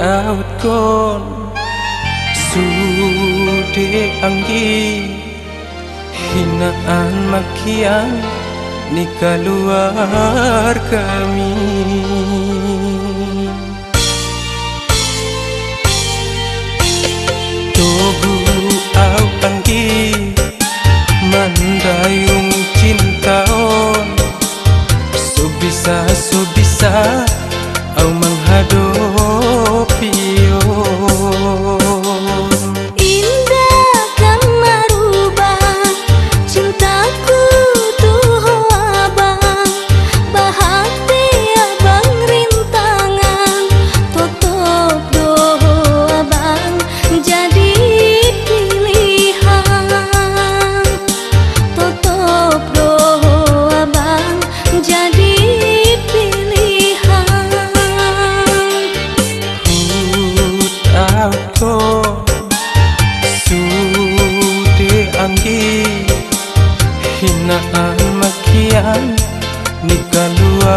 daud kon sude anggi hinaan makian ni keluar kami. ki hinaan makian ni kalua